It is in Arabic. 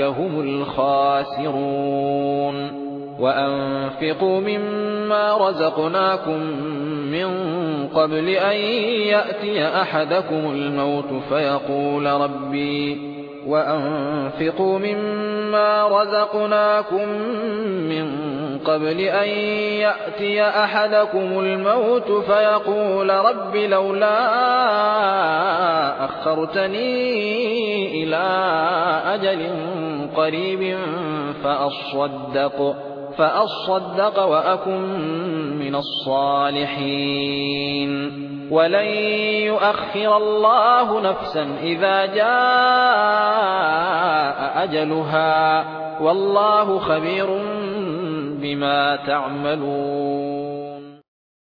هم الخاسرون. وأنفقوا مما رزقناكم من قبل أن يأتي أحدكم الموت فيقول ربي وأنفقوا مما رزقناكم من قبل أن يأتي أحدكم الموت فيقول رب لولا أخرتني إلى أجل قريب فأصدق فأصدق وأكن من الصالحين. ولن يؤخر الله نفسا إذا جاء أجلها. والله خبير بما تعملون.